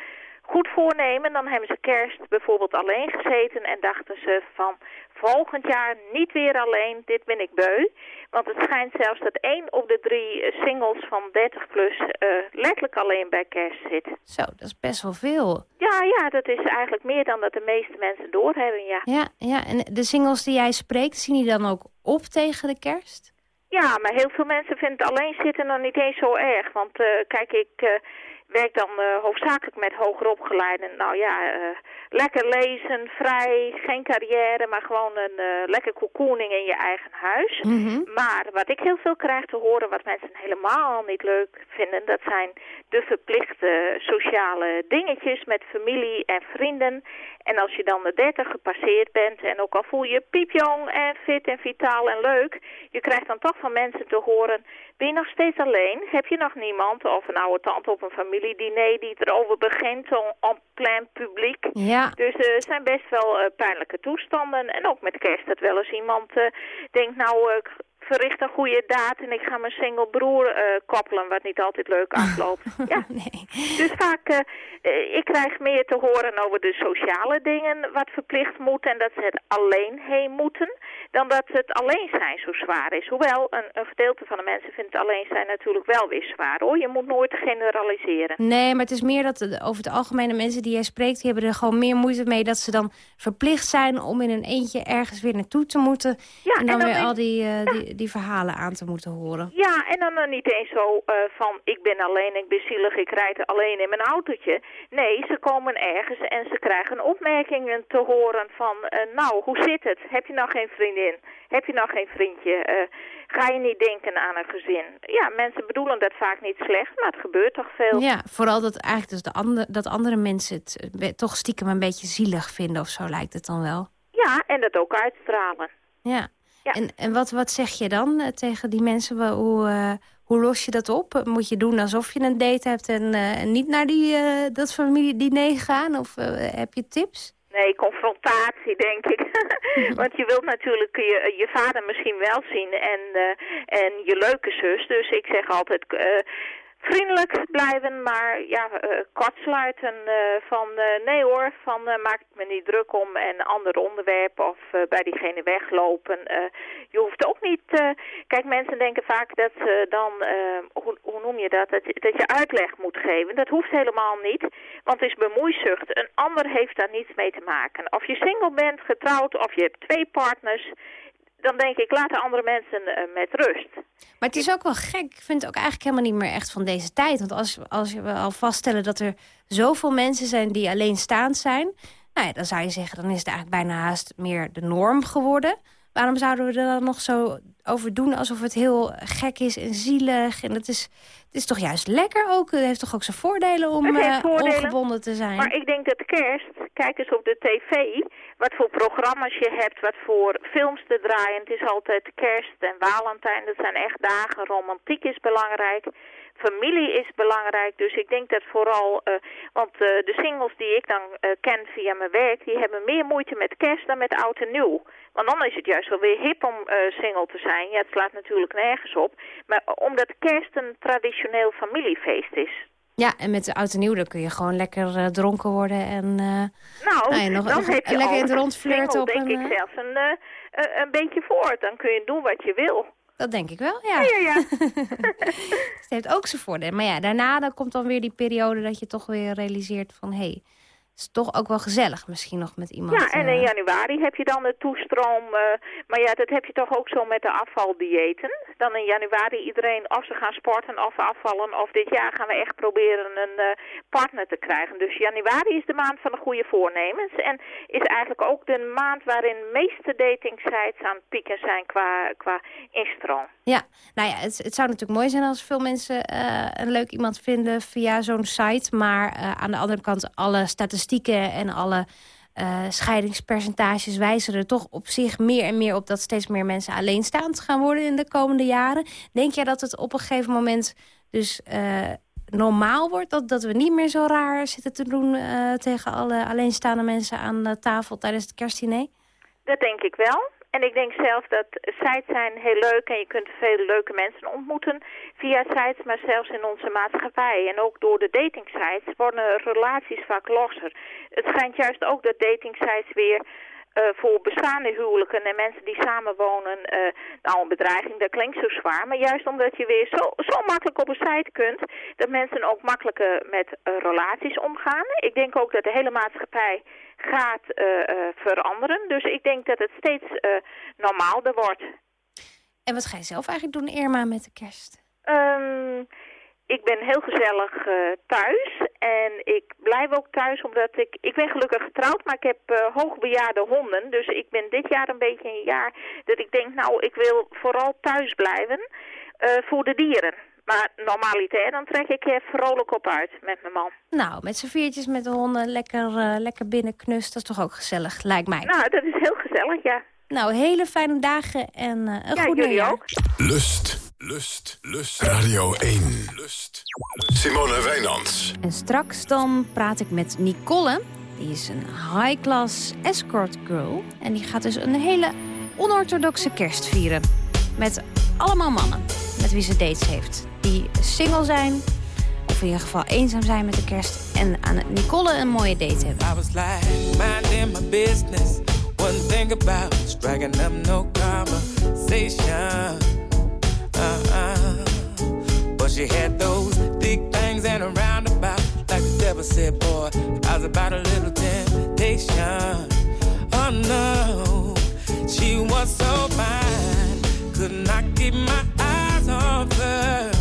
goed voornemen. Dan hebben ze kerst bijvoorbeeld alleen gezeten en dachten ze van volgend jaar niet weer alleen, dit ben ik beu. Want het schijnt zelfs dat één op de drie singles van 30 plus uh, letterlijk alleen bij kerst zit. Zo, dat is best wel veel. Ja, ja, dat is eigenlijk meer dan dat de meeste mensen doorhebben, ja. Ja, ja, en de singles die jij spreekt, zien die dan ook op tegen de kerst? Ja, maar heel veel mensen vinden het alleen zitten dan niet eens zo erg. Want uh, kijk, ik... Uh, werk dan uh, hoofdzakelijk met hoger opgeleiden. Nou ja, uh, lekker lezen, vrij, geen carrière, maar gewoon een uh, lekker cocooning in je eigen huis. Mhm. Mm -hmm. Maar wat ik heel veel krijg te horen, wat mensen helemaal niet leuk vinden, dat zijn de verplichte sociale dingetjes met familie en vrienden. En als je dan de 30 gepasseerd bent en ook al voel je piepjong en fit en vitaal en leuk, je krijgt dan toch van mensen te horen, ben je nog steeds alleen? Heb je nog niemand of een oude tante op een familiediner die erover begint op plein publiek? Ja. Dus uh, zijn best wel uh, pijnlijke toestanden. En ook met kerst dat wel eens iemand uh, denkt, nou, verricht een goede daad en ik ga mijn single broer uh, koppelen, wat niet altijd leuk afloopt. ja. Nee. Dus vaak, uh, ik krijg meer te horen over de sociale dingen wat verplicht moet en dat ze het alleen heen moeten, dan dat het alleen zijn zo zwaar is. Hoewel, een, een gedeelte van de mensen vindt het alleen zijn natuurlijk wel weer zwaar hoor. Je moet nooit generaliseren. Nee, maar het is meer dat over het algemeen de mensen die jij spreekt, die hebben er gewoon meer moeite mee dat ze dan verplicht zijn om in een eentje ergens weer naartoe te moeten. Ja, en dan, en dan weer al die, uh, ja. die, die verhalen aan te moeten horen. Ja, en dan uh, niet eens zo uh, van ik ben alleen, ik ben zielig, ik rijd alleen in mijn autootje. Nee, ze komen ergens en ze krijgen opmerkingen te horen van uh, nou, hoe zit het? Heb je nog geen vriendin? Heb je nog geen vriendje? Uh, ga je niet denken aan een gezin? Ja, mensen bedoelen dat vaak niet slecht, maar het gebeurt toch veel. Ja, vooral dat eigenlijk dus de andere, dat andere mensen het toch stiekem een beetje zielig vinden of zo lijkt het dan wel. Ja, en dat ook uitstralen. Ja. Ja. En, en wat, wat zeg je dan uh, tegen die mensen? Hoe, uh, hoe los je dat op? Moet je doen alsof je een date hebt en uh, niet naar die, dat familiediner gaan? Of heb je tips? Nee, confrontatie denk ik. Want je wilt natuurlijk je, je vader misschien wel zien en, en je leuke zus. Dus ik zeg altijd vriendelijk blijven, maar ja, uh, kortsluiten uh, van uh, nee hoor, van maak ik me niet druk om en ander onderwerp of bij diegene weglopen. je hoeft ook niet, kijk mensen denken vaak dat ze dan, hoe, hoe, noem je dat, dat, dat je uitleg moet geven. Dat hoeft helemaal niet, want het is bemoeizucht. Een ander heeft daar niets mee te maken. Of je single bent, getrouwd of je hebt twee partners dan denk ik, laat de andere mensen uh, met rust. Maar het is ook wel gek. Ik vind het ook eigenlijk helemaal niet meer echt van deze tijd. Want als, als we al vaststellen dat er zoveel mensen zijn die alleenstaand zijn... Nou ja, dan zou je zeggen, dan is het eigenlijk bijna haast meer de norm geworden. Waarom zouden we er dan nog zo over doen alsof het heel gek is en zielig? En het is, het is toch juist lekker ook? Het heeft toch ook zijn voordelen om uh, voordelen, ongebonden te zijn? Maar ik denk dat kerst, kijk eens op de tv, wat voor programma's je hebt, wat voor films te draaien. Het is altijd kerst en Valentijn, dat zijn echt dagen. Romantiek is belangrijk. Familie is belangrijk, dus ik denk dat vooral, uh, want uh, de singles die ik dan uh, ken via mijn werk, die hebben meer moeite met kerst dan met oud en nieuw. Want dan is het juist wel weer hip om single te zijn. Ja, het slaat natuurlijk nergens op. Maar omdat kerst een traditioneel familiefeest is. Ja, en met de oud en nieuw dan kun je gewoon lekker uh, dronken worden en uh, nou, nou ja, nog, dan nog heb je lekker in het rond flirten op een... denk ik zelfs een, uh, een beetje voor. Dan kun je doen wat je wil. Dat denk ik wel, ja. Ja, ja, ja. het heeft ook zijn voordelen. Maar ja, daarna dan komt dan weer die periode dat je toch weer realiseert van... hé, hey, is toch ook wel gezellig misschien nog met iemand. Ja, en in eh, januari heb je dan de toestroom. eh, maar ja, dat heb je toch ook zo met de afvaldiëten. Dan in januari iedereen of ze gaan sporten of afvallen. Of dit jaar gaan we echt proberen een eh, partner te krijgen. Dus januari is de maand van de goede voornemens. En is eigenlijk ook de maand waarin de meeste datingsites aan het pieken zijn qua, qua instroom. Ja, nou ja, het, het zou natuurlijk mooi zijn als veel mensen een leuk iemand vinden via zo'n site. Maar aan de andere kant, alle statistieken en alle eh, scheidingspercentages wijzen er toch op zich meer en meer op dat steeds meer mensen alleenstaand gaan worden in de komende jaren. Denk jij dat het op een gegeven moment dus eh, normaal wordt? Dat, dat we niet meer zo raar zitten te doen eh, tegen alle alleenstaande mensen aan tafel tijdens het kerstdiner? Dat denk ik wel. En ik denk zelf dat sites zijn heel leuk en je kunt veel leuke mensen ontmoeten via sites, maar zelfs in onze maatschappij. En ook door de datingsites worden relaties vaak losser. Het schijnt juist ook dat datingsites weer eh, voor bestaande huwelijken en mensen die samenwonen, eh nou een bedreiging, dat klinkt zo zwaar, maar juist omdat je weer zo, zo makkelijk op een site kunt, dat mensen ook makkelijker met eh, relaties omgaan. Ik denk ook dat de hele maatschappij gaat eh, eh, veranderen, dus ik denk dat het steeds eh normaalder wordt. En wat ga je zelf eigenlijk doen, Irma, met de kerst? Ehm, ik ben heel gezellig thuis en ik blijf ook thuis omdat ik... Ik ben gelukkig getrouwd, maar ik heb hoogbejaarde honden. Dus ik ben dit jaar een beetje een jaar dat ik denk, nou, ik wil vooral thuis blijven voor de dieren. Maar normaliter, dan trek ik er vrolijk op uit met mijn man. Nou, met z'n viertjes met de honden lekker, eh, lekker binnen knus, dat is toch ook gezellig, lijkt mij. Nou, dat is heel gezellig, ja. Nou, hele fijne dagen en eh, een Ja, goed jullie nieuwjaar. ook. Lust, lust, lust. Radio 1. Lust. Simone Wijnands. En straks dan praat ik met Nicole. Die is een high-class escort girl. En die gaat dus een hele onorthodoxe kerst vieren. Met allemaal mannen met wie ze dates heeft. Die single zijn, of in ieder geval eenzaam zijn met de kerst. En aan Nicole een mooie date hebben. I was like, minding my business. Wouldn't think about striking up no conversation. Uh-uh. But she had those big things and a roundabout. Like the devil said, boy, I was about a little temptation. Oh no, she was so fine. Could not keep my eyes off her.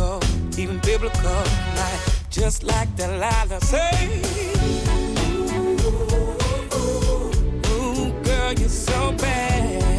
It even biblical. Like, just like Delilah say. Ooh, girl, you're so bad.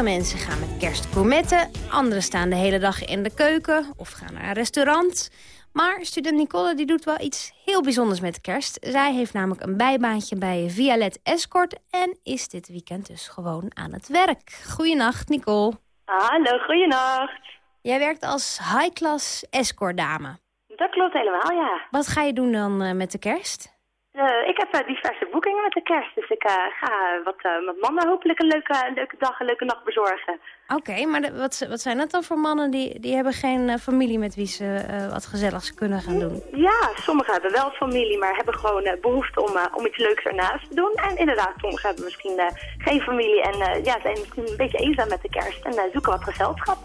Sommige mensen gaan met kerst gourmetten. Anderen staan de hele dag in de keuken of gaan naar een restaurant. Maar student Nicole die doet wel iets heel bijzonders met kerst. Zij heeft namelijk een bijbaantje bij Vialet Escort... en is dit weekend dus gewoon aan het werk. Goeienacht, Nicole. Hallo, goeienacht. Jij werkt als high-class escortdame. Dat klopt helemaal, ja. Wat ga je doen dan eh, met de kerst? Eh, ik heb eh, diverse boekingen met de kerst, dus ik eh, ga wat met mannen hopelijk een leuke, leuke dag, een leuke nacht bezorgen. Oké, maar de- wat, wat zijn dat dan voor mannen die, die hebben geen familie met wie ze wat gezelligs kunnen gaan doen? Ja, sommigen hebben wel familie, maar hebben gewoon eh, behoefte om, om iets leuks ernaast te doen. En inderdaad, sommigen hebben misschien geen familie en ja, zijn misschien een beetje eenzaam met de kerst en zoeken wat gezelschap.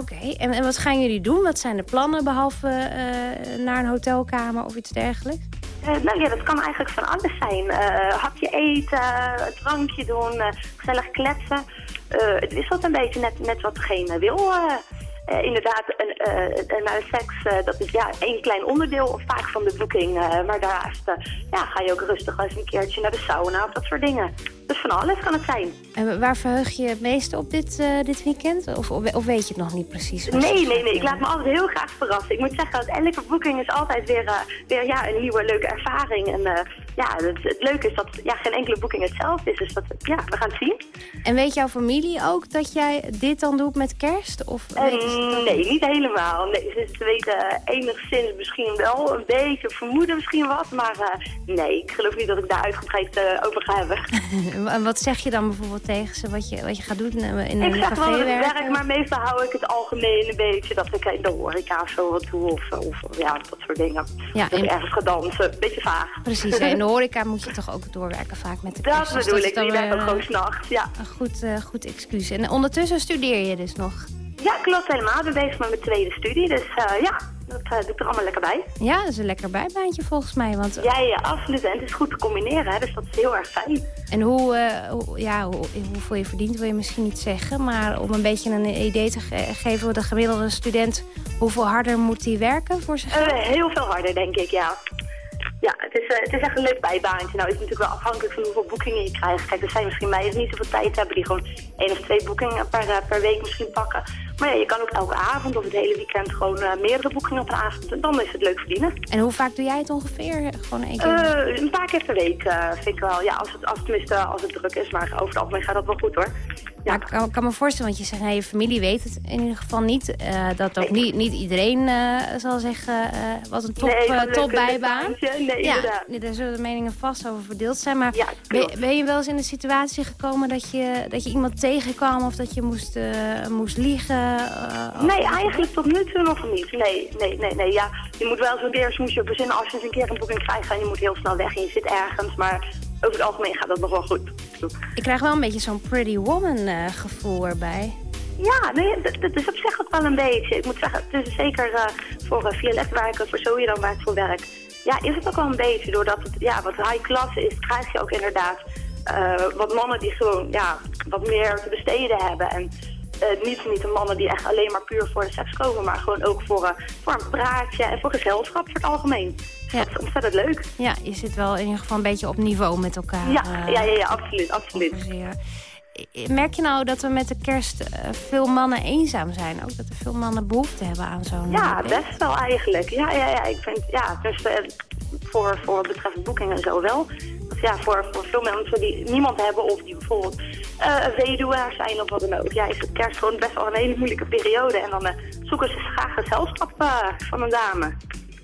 Oké, en, en wat gaan jullie doen? Wat zijn de plannen behalve eh, naar een hotelkamer of iets dergelijks? Eh, nou ja, dat kan eigenlijk van alles zijn. Eh, hapje eten, drankje doen, eh, gezellig kletsen. Het wisselt een beetje net, net wat degene wil. Eh. Inderdaad, een, naar de seks, dat is ja, één klein onderdeel vaak van de boeking. maar daarnaast ja, ga je ook rustig eens een keertje naar de sauna of dat soort dingen. Dus van alles kan het zijn. En waar verheug je het meeste op dit, dit weekend? Of, of, weet je het nog niet precies? Nee, nee, nee. Ik laat me altijd heel graag verrassen. Ik moet zeggen dat elke boeking is altijd weer, weer ja, een nieuwe leuke ervaring. En ja, het, het leuke is dat ja, geen enkele boeking hetzelfde is. Dus dat, ja, we gaan het zien. En weet jouw familie ook dat jij dit dan doet met kerst? Of Eh, dat nee, niet helemaal. Nee, ze, ze weten enigszins misschien wel, een beetje, vermoeden misschien wat. Maar eh, nee, ik geloof niet dat ik daar uitgebreid eh, over ga hebben. En wat zeg je dan bijvoorbeeld tegen ze wat je, wat je gaat doen eh, in ik een zeg café wel ik werken? werk, maar meestal hou ik het algemeen een beetje dat ik in de horeca of zo wat doe. Of, of ja, dat soort dingen. Ja, dat ik en- ergens ga dansen. Beetje vaag. Precies, de horeca moet je toch ook doorwerken vaak met de Dat kerst. Dus bedoel ik, die ook eh, gewoon s'nachts, ja. Een goed, eh, goed excuus. En ondertussen studeer je dus nog? Ja, klopt helemaal. Ik ben bezig met mijn tweede studie, dus eh, ja, dat doe ik er allemaal lekker bij. Ja, dat is een lekker bijbaantje volgens mij. Want, Ja, ja, absoluut. En het is goed te combineren, hè, dus dat is heel erg fijn. En hoe, hoe- ja, hoe, hoeveel je verdient wil je misschien niet zeggen. Maar om een beetje een idee te ge- geven, de gemiddelde student... hoeveel harder moet hij werken voor zijn heel veel harder, denk ik, ja. Ja, het is, eh, het is echt een leuk bijbaantje. Nou is het natuurlijk wel afhankelijk van hoeveel boekingen je krijgt. Kijk, er zijn misschien meiden die niet zoveel tijd hebben... die gewoon één of twee boekingen per, eh, per week misschien pakken. Maar ja, je kan ook elke avond of het hele weekend gewoon eh, meerdere boekingen op een avond. En dan is het leuk verdienen. En hoe vaak doe jij het ongeveer? Gewoon één keer? Eh, een paar keer per week eh, vind ik wel. Ja, als het, als, tenminste als het druk is. Maar over het algemeen gaat dat wel goed hoor. Ja, ik kan, kan me voorstellen, want je zegt, nou, je familie weet het in ieder geval niet. dat ook niet, niet iedereen zal zeggen, wat een top, Nee, top bijbaan. Nee, ja, inderdaad. daar zullen de meningen vast over verdeeld zijn. Maar ben, ben je wel eens in de situatie gekomen dat je, dat je iemand tegenkwam... of dat je moest, moest liegen? Eh, Nee, of- eigenlijk tot nu toe nog niet. Nee, nee, nee, nee. Ja, je moet wel zo'n keer, moet je op bezinnen als je eens een keer een boeking krijgt en je moet heel snel weg en je zit ergens. Maar over het algemeen gaat dat nog wel goed. Ik krijg wel een beetje zo'n pretty woman eh, gevoel erbij. Ja, nee, dat, is op zich ook wel een beetje. Ik moet zeggen, het is zeker eh, voor uh, werken, voor zo je dan werkt voor werk. Ja, is het ook wel een beetje. Doordat het ja, wat high class is, krijg je ook inderdaad eh, wat mannen die gewoon ja, wat meer te besteden hebben. En eh, niet, niet de mannen die echt alleen maar puur voor de seks komen, maar gewoon ook voor, eh, voor een praatje en voor gezelschap voor het algemeen. Dus dat is ontzettend leuk. Ja, je zit wel in ieder geval een beetje op niveau met elkaar. Ja, eh, ja, ja, ja, absoluut, absoluut. Merk je nou dat er met de kerst veel mannen eenzaam zijn? Ook dat er veel mannen behoefte hebben aan zo'n... Ja, date? best wel eigenlijk. Ja, ja, ja. Ik vind, ja, dus voor, voor wat betreft boekingen en zo wel. Ja, voor, voor veel mensen die niemand hebben of die bijvoorbeeld eh weduwe zijn of wat dan ook. Ja, is het kerst gewoon best wel een hele moeilijke periode. En dan eh, zoeken ze graag gezelschap eh, van een dame.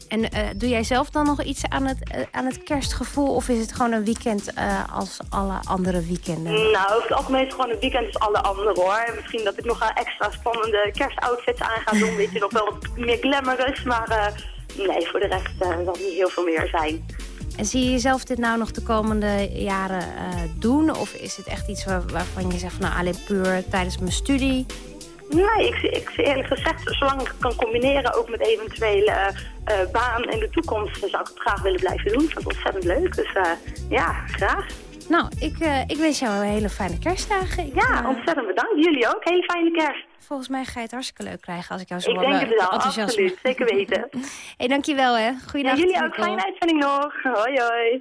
En doe jij zelf dan nog iets aan het, aan het kerstgevoel? Of is het gewoon een weekend als alle andere weekenden? Nou, over het algemeen is het gewoon een weekend als alle anderen hoor. Misschien dat ik nog een extra spannende kerstoutfits aan ga doen. Weet je, nog wel wat meer glamorous. Maar nee, voor de rest zal het niet heel veel meer zijn. En zie je jezelf dit nou nog de komende jaren eh, doen? Of is het echt iets waar- waarvan je zegt, van, nou alleen puur tijdens mijn studie? Nee, ik, zie- ik eerlijk gezegd, zolang ik het kan combineren ook met eventuele eh, eh, baan in de toekomst, zou ik het graag willen blijven doen. Ik vind het ontzettend leuk, dus ja, graag. Nou, ik, ik wens jou een hele fijne kerstdagen. Ik, Ja, ontzettend bedankt. Jullie ook. Hele fijne kerst. Volgens mij ga je het hartstikke leuk krijgen als ik jou zo Ik denk het wel, enthousiast absoluut. Zeker weten. hey, dankjewel hè. Ja, Goeiedag. jullie ook. Fijne uitzending nog. Hoi, hoi.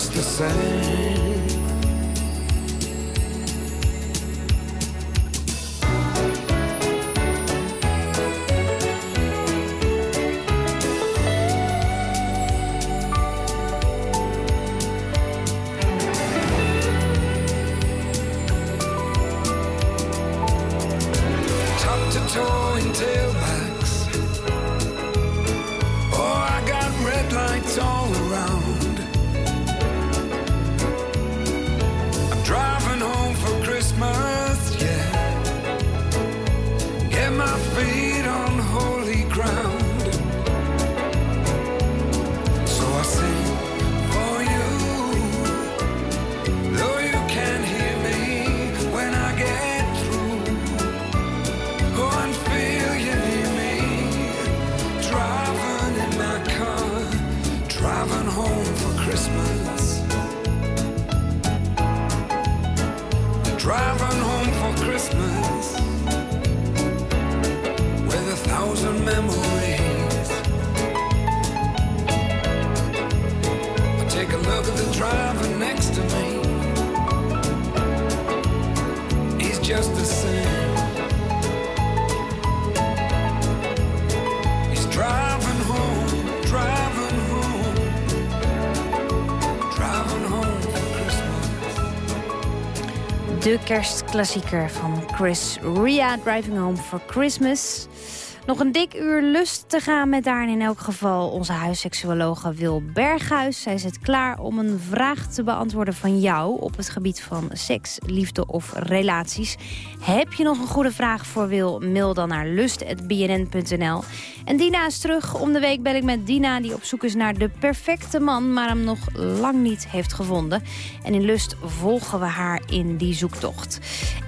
Just the same. De kerstklassieker van Chris Ria, Driving Home for Christmas. Nog een dik uur lust te gaan met daarin in elk geval onze huisseksuologe Wil Berghuis. Zij zit klaar om een vraag te beantwoorden van jou op het gebied van seks, liefde of relaties. Heb je nog een goede vraag voor Wil? Mail dan naar lust.bnn.nl. En Dina is terug. Om de week ben ik met Dina die op zoek is naar de perfecte man... maar hem nog lang niet heeft gevonden. En in Lust volgen we haar in die zoektocht.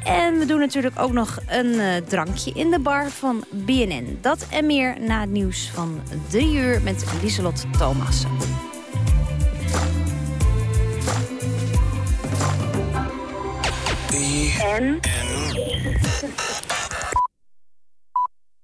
En we doen natuurlijk ook nog een eh, drankje in de bar van BNN. Dat en meer na het nieuws van drie uur met Lieselot Thomas. En?